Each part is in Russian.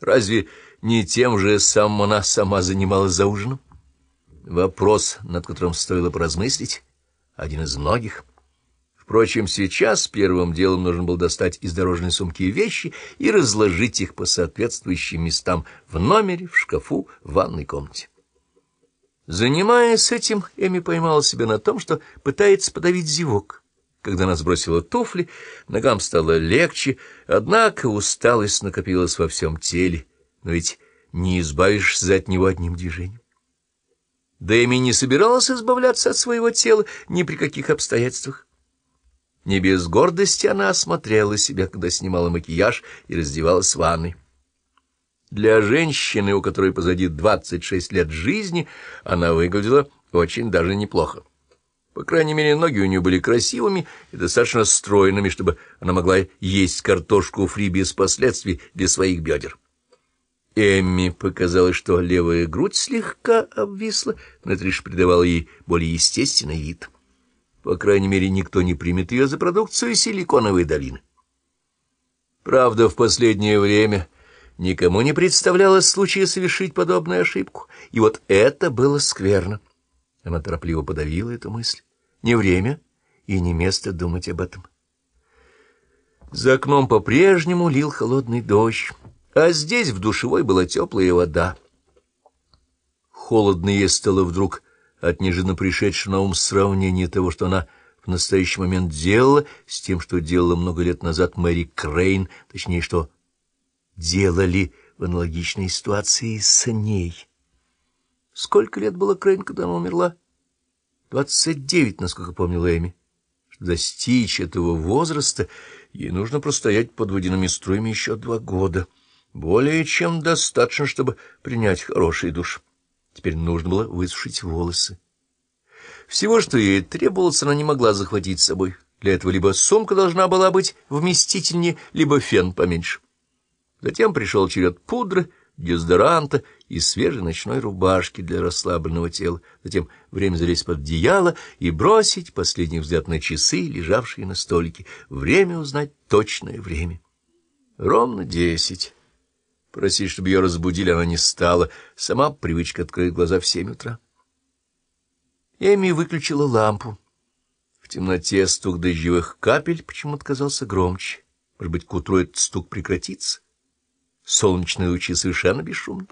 Разве не тем же самым она сама занималась за ужином? Вопрос, над которым стоило поразмыслить, один из многих. Впрочем, сейчас первым делом нужно было достать из дорожной сумки вещи и разложить их по соответствующим местам в номере, в шкафу, в ванной комнате. Занимаясь этим, Эми поймала себя на том, что пытается подавить зевок. Когда она сбросила туфли, ногам стало легче, однако усталость накопилась во всем теле, но ведь не избавишься от него одним движением. Дэми не собиралась избавляться от своего тела ни при каких обстоятельствах. Не без гордости она осмотрела себя, когда снимала макияж и раздевалась в ванной. Для женщины, у которой позади 26 лет жизни, она выглядела очень даже неплохо. По крайней мере, ноги у нее были красивыми и достаточно стройными, чтобы она могла есть картошку фри без последствий для своих бедер. Эмми показалось, что левая грудь слегка обвисла, но это лишь придавало ей более естественный вид. По крайней мере, никто не примет ее за продукцию силиконовой долины. Правда, в последнее время никому не представлялось случая совершить подобную ошибку, и вот это было скверно. Она торопливо подавила эту мысль. Не время и не место думать об этом. За окном по-прежнему лил холодный дождь а здесь в душевой была теплая вода. Холодно ей стало вдруг от неожиданно пришедшего на ум сравнения того, что она в настоящий момент делала, с тем, что делала много лет назад Мэри Крейн, точнее, что делали в аналогичной ситуации с ней. Сколько лет было Крейн, когда она умерла? Двадцать девять, насколько помнила Эми. Достичь этого возраста, ей нужно простоять под водяными струями еще два года — более чем достаточно, чтобы принять хороший душ. Теперь нужно было высушить волосы. Всего, что ей требовалось, она не могла захватить с собой. Для этого либо сумка должна была быть вместительнее, либо фен поменьше. Затем пришел черед пудры, дезодоранта и свежей ночной рубашки для расслабленного тела. Затем время залезть под одеяло и бросить последний взгляд на часы, лежавшие на столике. Время узнать точное время. Ровно десять. Просить, чтобы ее разбудили, она не стала. Сама привычка открыть глаза в семь утра. Эми выключила лампу. В темноте стук дождевых капель почему-то казался громче. Может быть, к утру этот стук прекратится? Солнечные лучи совершенно бесшумны.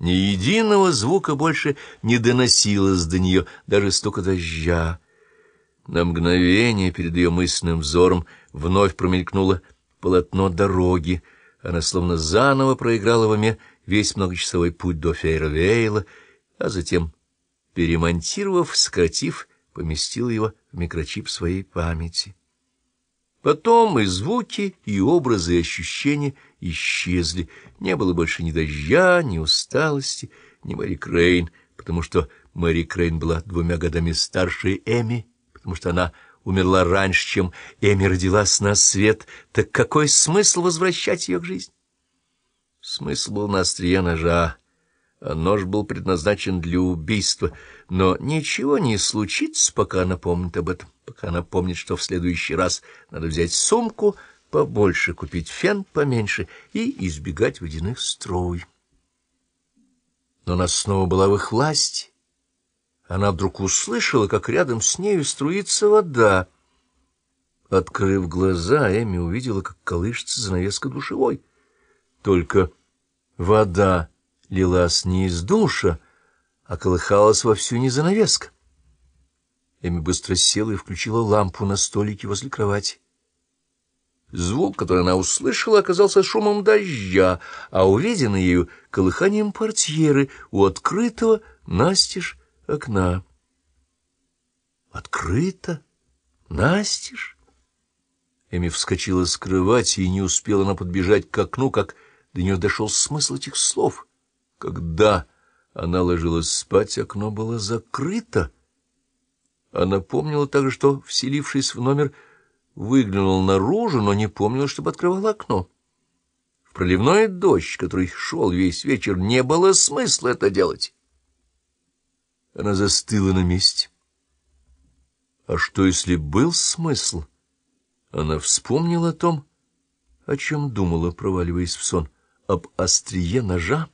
Ни единого звука больше не доносилось до нее, даже стука дождя. На мгновение перед ее мысленным взором вновь промелькнуло полотно дороги, она словно заново проиграла в уме весь многочасовой путь до Фейервейла, а затем, перемонтировав, сократив, поместила его в микрочип своей памяти. Потом и звуки, и образы, и ощущения исчезли. Не было больше ни дождя, ни усталости, ни Мэри Крейн, потому что Мэри Крейн была двумя годами старше Эми, потому что она умерла раньше, чем Эми родилась на свет, так какой смысл возвращать ее к жизни? Смысл был на острие ножа, а нож был предназначен для убийства, но ничего не случится, пока она помнит об этом, пока она помнит, что в следующий раз надо взять сумку побольше, купить фен поменьше и избегать водяных струй. Но она снова была в их власти, она вдруг услышала, как рядом с нею струится вода. Открыв глаза, Эми увидела, как колышется занавеска душевой. Только вода лилась не из душа, а колыхалась вовсю не занавеска. Эми быстро села и включила лампу на столике возле кровати. Звук, который она услышала, оказался шумом дождя, а увиденный ею — колыханием портьеры у открытого настежь окна. Открыто, настежь. Эми вскочила с кровати, и не успела она подбежать к окну, как до нее дошел смысл этих слов. Когда она ложилась спать, окно было закрыто. Она помнила также, что, вселившись в номер, выглянула наружу, но не помнила, чтобы открывала окно. В проливной дождь, который шел весь вечер, не было смысла это делать. Она застыла на месте. А что, если был смысл? Она вспомнила о том, о чем думала, проваливаясь в сон. об острие ножа.